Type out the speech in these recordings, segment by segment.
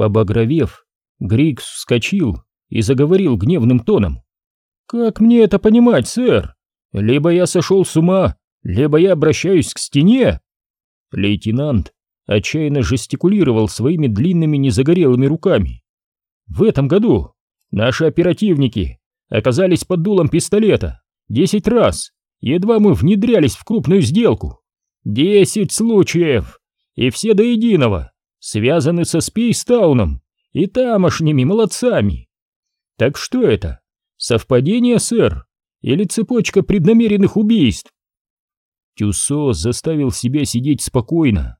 Побагровев, Грикс вскочил и заговорил гневным тоном. «Как мне это понимать, сэр? Либо я сошел с ума, либо я обращаюсь к стене!» Лейтенант отчаянно жестикулировал своими длинными незагорелыми руками. «В этом году наши оперативники оказались под дулом пистолета десять раз, едва мы внедрялись в крупную сделку. Десять случаев, и все до единого связаны со Спейстауном и тамошними молодцами. Так что это? Совпадение, сэр? Или цепочка преднамеренных убийств? Тюсо заставил себя сидеть спокойно.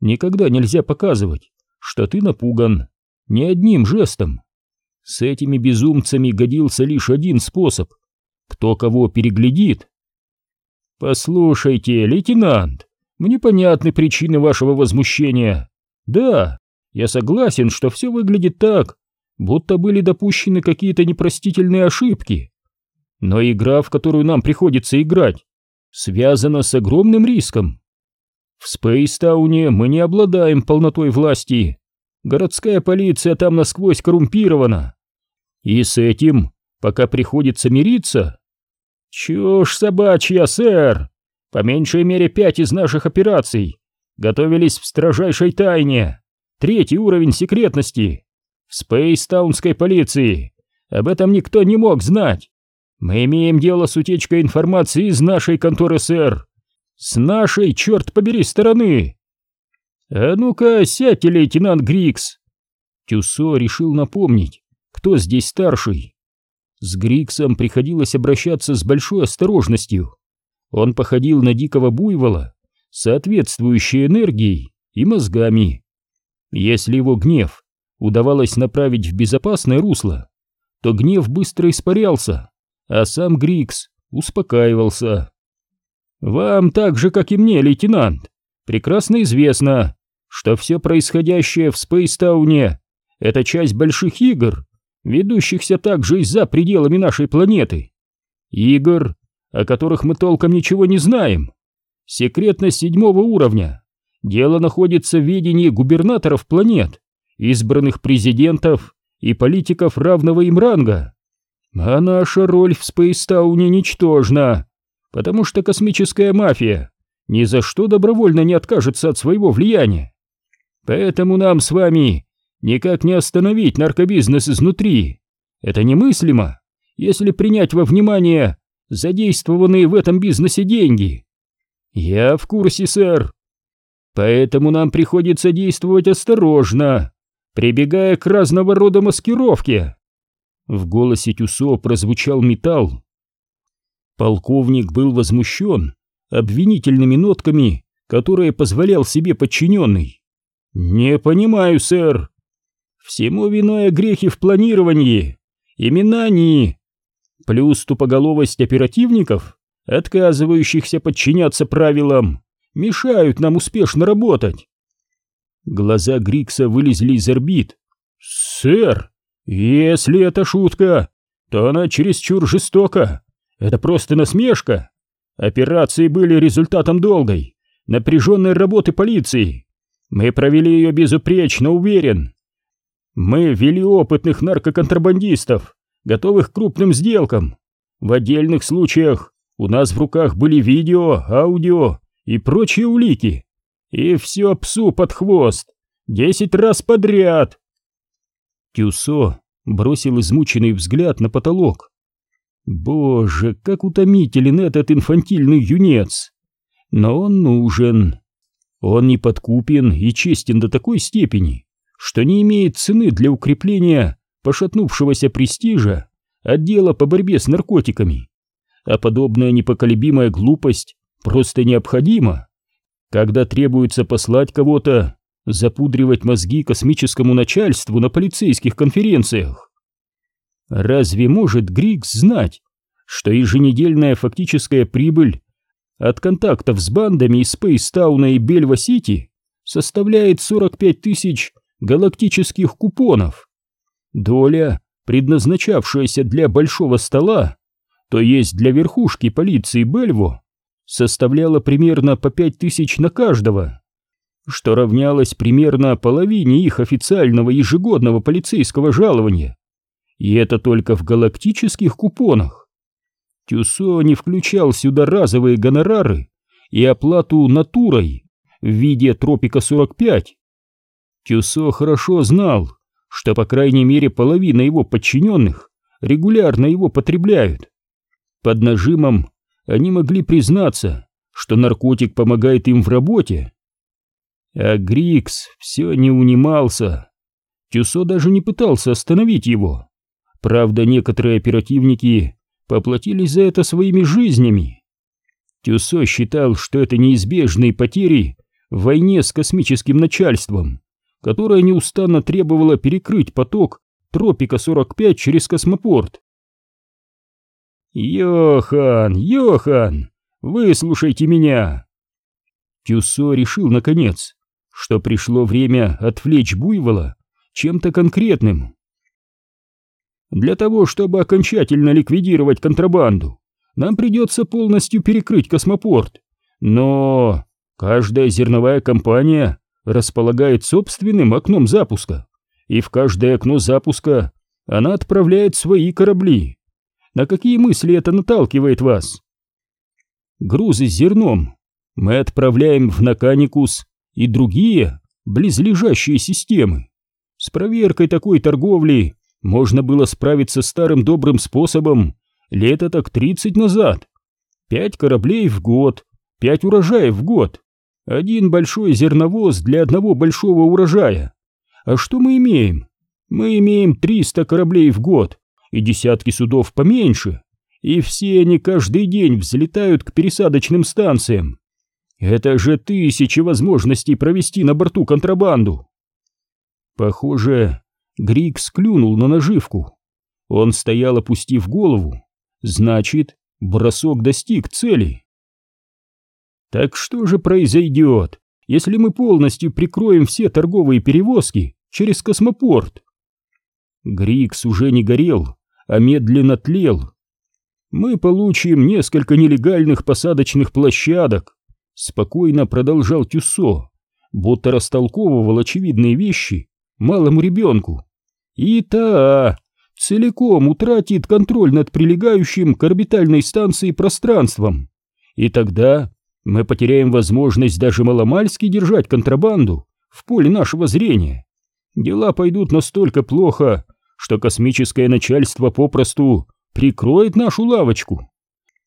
Никогда нельзя показывать, что ты напуган, ни одним жестом. С этими безумцами годился лишь один способ. Кто кого переглядит. Послушайте, лейтенант, мне понятны причины вашего возмущения. Да, я согласен, что все выглядит так, будто были допущены какие-то непростительные ошибки. Но игра, в которую нам приходится играть, связана с огромным риском. В Спейстауне мы не обладаем полнотой власти. Городская полиция там насквозь коррумпирована. И с этим пока приходится мириться. Чушь собачья, сэр. По меньшей мере пять из наших операций готовились в строжайшей тайне. Третий уровень секретности. В Спейстаунской полиции. Об этом никто не мог знать. Мы имеем дело с утечкой информации из нашей конторы, сэр. С нашей, черт побери, стороны. А ну-ка, сядьте, лейтенант Грикс. Тюсо решил напомнить, кто здесь старший. С Гриксом приходилось обращаться с большой осторожностью. Он походил на дикого буйвола, соответствующей энергией и мозгами. Если его гнев удавалось направить в безопасное русло, то гнев быстро испарялся, а сам Грикс успокаивался. «Вам так же, как и мне, лейтенант, прекрасно известно, что все происходящее в Спейстауне — это часть больших игр, ведущихся также и за пределами нашей планеты. Игр, о которых мы толком ничего не знаем. Секретность седьмого уровня. Дело находится в ведении губернаторов планет, избранных президентов и политиков равного им ранга. А наша роль в Спейстауне ничтожна, потому что космическая мафия ни за что добровольно не откажется от своего влияния. Поэтому нам с вами никак не остановить наркобизнес изнутри. Это немыслимо, если принять во внимание задействованные в этом бизнесе деньги. Я в курсе, сэр. Поэтому нам приходится действовать осторожно, прибегая к разного рода маскировке. В голосе Тюсо прозвучал металл. Полковник был возмущен обвинительными нотками, которые позволял себе подчиненный. «Не понимаю, сэр. Всему виной грехи в планировании, имена они, плюс тупоголовость оперативников, отказывающихся подчиняться правилам, мешают нам успешно работать. Глаза Грикса вылезли из орбит. «Сэр, если это шутка, то она чересчур жестока. Это просто насмешка. Операции были результатом долгой, напряженной работы полиции. Мы провели ее безупречно, уверен. Мы вели опытных наркоконтрабандистов, готовых к крупным сделкам. В отдельных случаях у нас в руках были видео, аудио и прочие улики. И все псу под хвост. Десять раз подряд. Тюсо бросил измученный взгляд на потолок. Боже, как утомителен этот инфантильный юнец. Но он нужен. Он не подкупен и честен до такой степени, что не имеет цены для укрепления пошатнувшегося престижа отдела по борьбе с наркотиками. А подобная непоколебимая глупость просто необходима, когда требуется послать кого-то запудривать мозги космическому начальству на полицейских конференциях. Разве может Грикс знать, что еженедельная фактическая прибыль от контактов с бандами из Спейстауна и Бельва-Сити составляет 45 тысяч галактических купонов? Доля, предназначавшаяся для большого стола, то есть для верхушки полиции Бельво, составляла примерно по пять тысяч на каждого. что равнялось примерно половине их официального ежегодного полицейского жалования. И это только в галактических купонах. Тюсо не включал сюда разовые гонорары и оплату натурой в виде Тропика-45. Тюсо хорошо знал, что по крайней мере половина его подчиненных регулярно его потребляют. Под нажимом они могли признаться, что наркотик помогает им в работе. А Грикс все не унимался. Тюсо даже не пытался остановить его. Правда, некоторые оперативники поплатились за это своими жизнями. Тюсо считал, что это неизбежные потери в войне с космическим начальством, которое неустанно требовало перекрыть поток Тропика-45 через космопорт. «Йохан, Йохан, выслушайте меня!» Тюсо решил, наконец, что пришло время отвлечь буйвола чем-то конкретным. Для того, чтобы окончательно ликвидировать контрабанду, нам придется полностью перекрыть космопорт. Но каждая зерновая компания располагает собственным окном запуска, и в каждое окно запуска она отправляет свои корабли. На какие мысли это наталкивает вас? Грузы с зерном мы отправляем в Наканикус и другие близлежащие системы. С проверкой такой торговли можно было справиться старым добрым способом лето так 30 назад. Пять кораблей в год, пять урожаев в год. Один большой зерновоз для одного большого урожая. А что мы имеем? Мы имеем 300 кораблей в год и десятки судов поменьше, и все они каждый день взлетают к пересадочным станциям. Это же тысячи возможностей провести на борту контрабанду. Похоже, Грик склюнул на наживку. Он стоял, опустив голову. Значит, бросок достиг цели. Так что же произойдет, если мы полностью прикроем все торговые перевозки через космопорт? Грикс уже не горел, а медленно тлел. Мы получим несколько нелегальных посадочных площадок, спокойно продолжал Тюссо, будто растолковывал очевидные вещи малому ребенку. И та целиком утратит контроль над прилегающим к орбитальной станции пространством. И тогда мы потеряем возможность даже маломальски держать контрабанду в поле нашего зрения. Дела пойдут настолько плохо, что космическое начальство попросту прикроет нашу лавочку.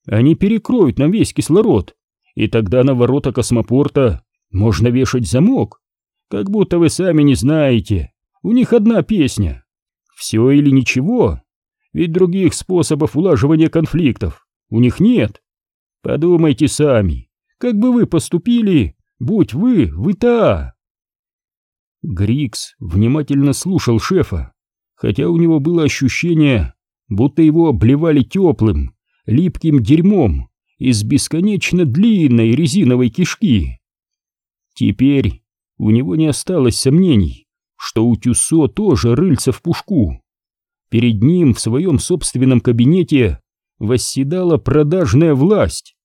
Они перекроют нам весь кислород, и тогда на ворота космопорта можно вешать замок. Как будто вы сами не знаете, у них одна песня. Все или ничего. Ведь других способов улаживания конфликтов у них нет. Подумайте сами, как бы вы поступили, будь вы в ИТА. Грикс внимательно слушал шефа, хотя у него было ощущение, будто его обливали теплым, липким дерьмом из бесконечно длинной резиновой кишки. Теперь у него не осталось сомнений, что у Тюсо тоже рыльца в пушку. Перед ним в своем собственном кабинете восседала продажная власть.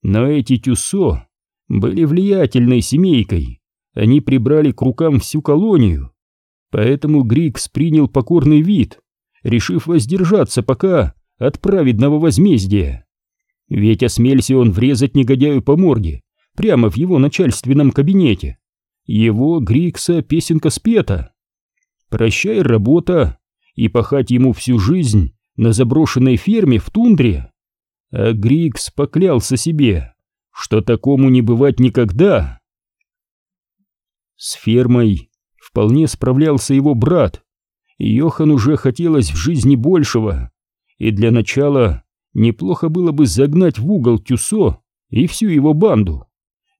Но эти Тюсо были влиятельной семейкой, они прибрали к рукам всю колонию, поэтому Грикс принял покорный вид, решив воздержаться пока от праведного возмездия. Ведь осмелься он врезать негодяю по морде, прямо в его начальственном кабинете, его, Грикса, песенка спета. Прощай, работа, и пахать ему всю жизнь на заброшенной ферме в тундре. А Грикс поклялся себе, что такому не бывать никогда. С фермой вполне справлялся его брат, Йохан уже хотелось в жизни большего, и для начала неплохо было бы загнать в угол Тюсо и всю его банду.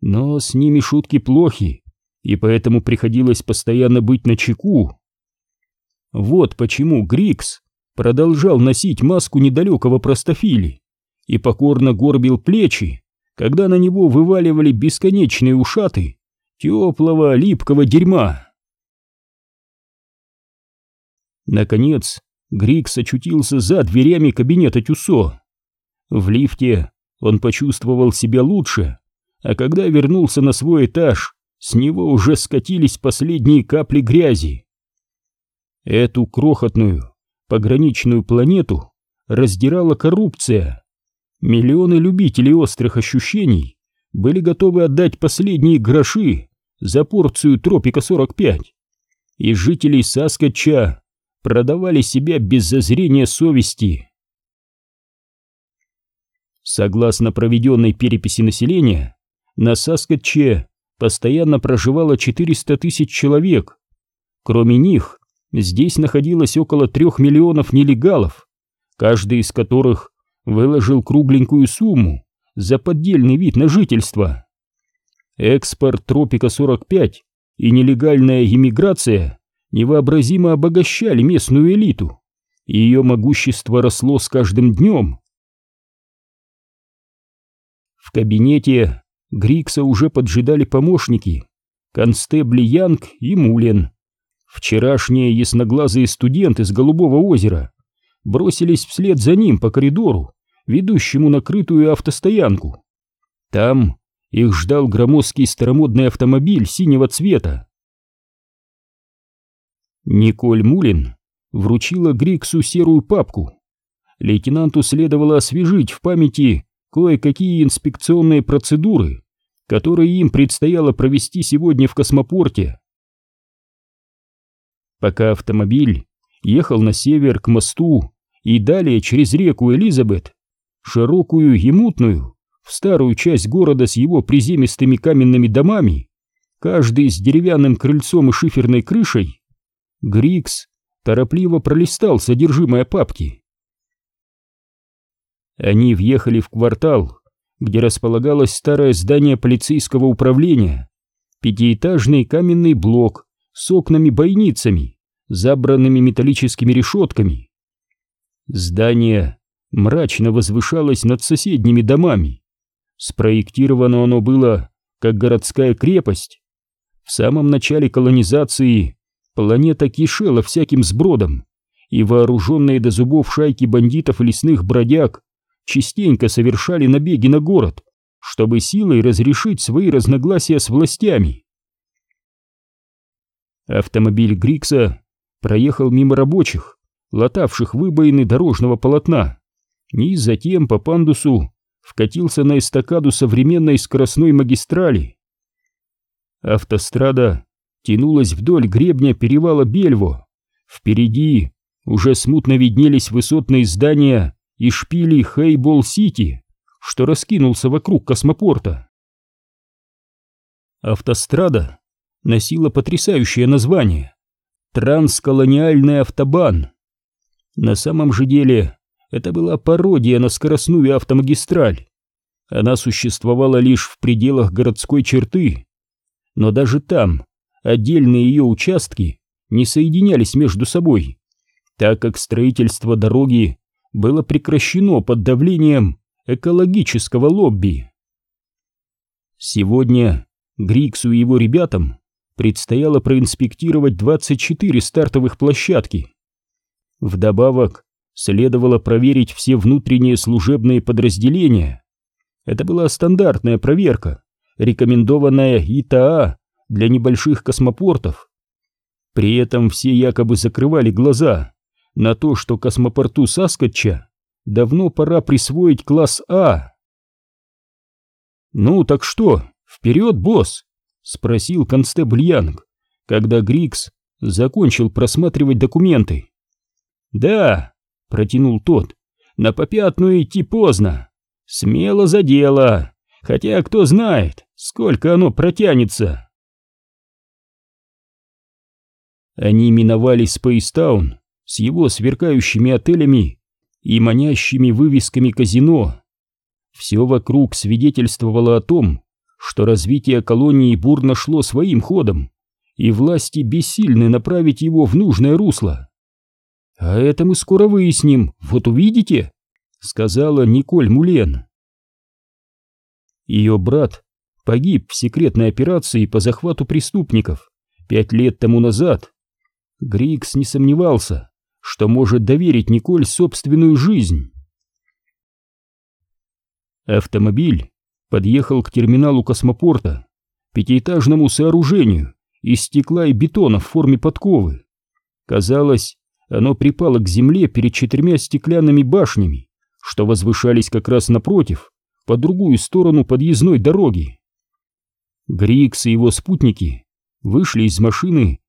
Но с ними шутки плохи, и поэтому приходилось постоянно быть на чеку. Вот почему Грикс продолжал носить маску недалекого простофили и покорно горбил плечи, когда на него вываливали бесконечные ушаты теплого липкого дерьма. Наконец, Грикс очутился за дверями кабинета Тюсо. В лифте он почувствовал себя лучше, а когда вернулся на свой этаж, с него уже скатились последние капли грязи. Эту крохотную, пограничную планету раздирала коррупция. Миллионы любителей острых ощущений были готовы отдать последние гроши за порцию Тропика-45, и жителей Саскача продавали себя без зазрения совести. Согласно проведенной переписи населения, на Саскаче постоянно проживало 400 тысяч человек. Кроме них, здесь находилось около трех миллионов нелегалов, каждый из которых выложил кругленькую сумму за поддельный вид на жительство. Экспорт Тропика-45 и нелегальная иммиграция невообразимо обогащали местную элиту, и ее могущество росло с каждым днем. В кабинете Грикса уже поджидали помощники, констебли Янг и Мулин. Вчерашние ясноглазые студенты с Голубого озера бросились вслед за ним по коридору, ведущему на крытую автостоянку. Там их ждал громоздкий старомодный автомобиль синего цвета. Николь Мулин вручила Гриксу серую папку. Лейтенанту следовало освежить в памяти кое-какие инспекционные процедуры, которые им предстояло провести сегодня в космопорте. Пока автомобиль ехал на север к мосту и далее через реку Элизабет, широкую и мутную, в старую часть города с его приземистыми каменными домами, каждый с деревянным крыльцом и шиферной крышей, Грикс торопливо пролистал содержимое папки. Они въехали в квартал, где располагалось старое здание полицейского управления, пятиэтажный каменный блок с окнами-бойницами, забранными металлическими решетками. Здание мрачно возвышалось над соседними домами. Спроектировано оно было как городская крепость. В самом начале колонизации планета кишела всяким сбродом, и вооруженные до зубов шайки бандитов и лесных бродяг частенько совершали набеги на город, чтобы силой разрешить свои разногласия с властями. Автомобиль Грикса проехал мимо рабочих, латавших выбоины дорожного полотна, и затем по пандусу вкатился на эстакаду современной скоростной магистрали. Автострада тянулась вдоль гребня перевала Бельво. Впереди уже смутно виднелись высотные здания и шпили Хейбол-Сити, что раскинулся вокруг космопорта. Автострада носила потрясающее название «Трансколониальный автобан». На самом же деле это была пародия на скоростную автомагистраль. Она существовала лишь в пределах городской черты, но даже там отдельные ее участки не соединялись между собой, так как строительство дороги было прекращено под давлением экологического лобби. Сегодня Гриксу и его ребятам предстояло проинспектировать 24 стартовых площадки. Вдобавок, следовало проверить все внутренние служебные подразделения. Это была стандартная проверка, рекомендованная ИТА для небольших космопортов. При этом все якобы закрывали глаза на то, что космопорту Саскотча давно пора присвоить класс А. «Ну так что, вперед, босс!» — спросил констебль Янг, когда Грикс закончил просматривать документы. «Да», — протянул тот, — «на попятную идти поздно. Смело за дело, хотя кто знает, сколько оно протянется». Они миновали Спейстаун, с его сверкающими отелями и манящими вывесками казино. Все вокруг свидетельствовало о том, что развитие колонии бурно шло своим ходом, и власти бессильны направить его в нужное русло. «А это мы скоро выясним, вот увидите», — сказала Николь Мулен. Ее брат погиб в секретной операции по захвату преступников пять лет тому назад. Грикс не сомневался, что может доверить Николь собственную жизнь. Автомобиль подъехал к терминалу космопорта. пятиэтажному сооружению из стекла и бетона в форме подковы. Казалось, оно припало к земле перед четырьмя стеклянными башнями, что возвышались как раз напротив, по другую сторону подъездной дороги. Грикс и его спутники вышли из машины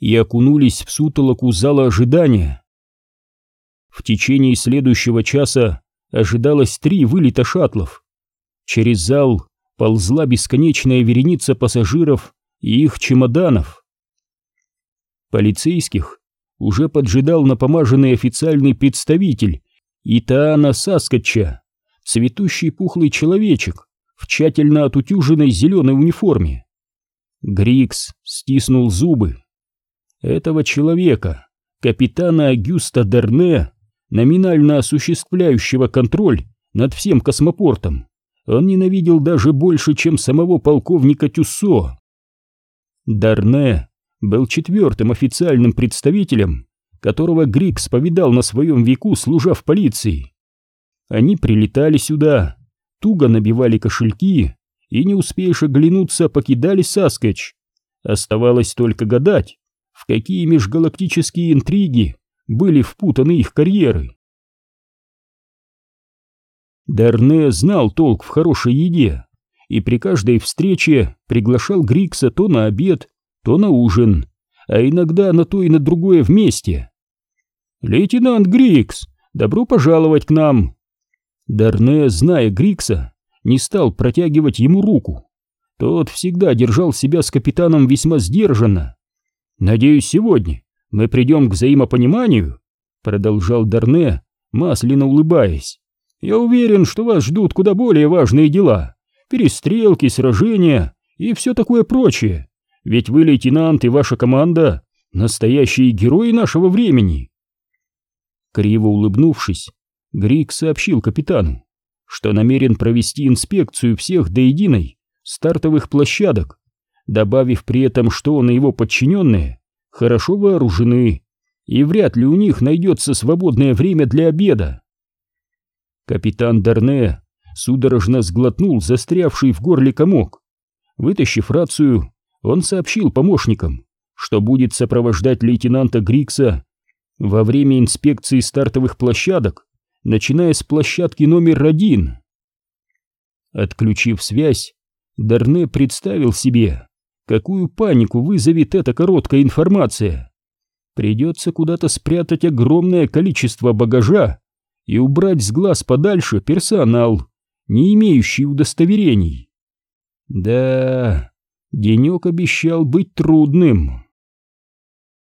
и окунулись в сутолоку зала ожидания. В течение следующего часа ожидалось три вылета шаттлов. Через зал ползла бесконечная вереница пассажиров и их чемоданов. Полицейских уже поджидал напомаженный официальный представитель Итаана Саскотча, цветущий пухлый человечек в тщательно отутюженной зеленой униформе. Грикс стиснул зубы. Этого человека, капитана Агюста Дерне, номинально осуществляющего контроль над всем космопортом, он ненавидел даже больше, чем самого полковника Тюссо. Дарне был четвертым официальным представителем, которого Грикс повидал на своем веку, служа в полиции. Они прилетали сюда, туго набивали кошельки и, не успеешь оглянуться, покидали Саскач. Оставалось только гадать, в какие межгалактические интриги были впутаны их карьеры. Дарне знал толк в хорошей еде и при каждой встрече приглашал Грикса то на обед, то на ужин, а иногда на то и на другое вместе. «Лейтенант Грикс, добро пожаловать к нам!» Дарне, зная Грикса, не стал протягивать ему руку. Тот всегда держал себя с капитаном весьма сдержанно. «Надеюсь, сегодня мы придем к взаимопониманию», — продолжал Дарне, масляно улыбаясь. «Я уверен, что вас ждут куда более важные дела. Перестрелки, сражения и все такое прочее. Ведь вы, лейтенант, и ваша команда — настоящие герои нашего времени». Криво улыбнувшись, Грик сообщил капитану, что намерен провести инспекцию всех до единой стартовых площадок, добавив при этом, что он и его подчиненные хорошо вооружены, и вряд ли у них найдется свободное время для обеда. Капитан Дарне судорожно сглотнул застрявший в горле комок. Вытащив рацию, он сообщил помощникам, что будет сопровождать лейтенанта Грикса во время инспекции стартовых площадок, начиная с площадки номер один. Отключив связь, Дарне представил себе, какую панику вызовет эта короткая информация. Придется куда-то спрятать огромное количество багажа и убрать с глаз подальше персонал, не имеющий удостоверений. Да, денек обещал быть трудным.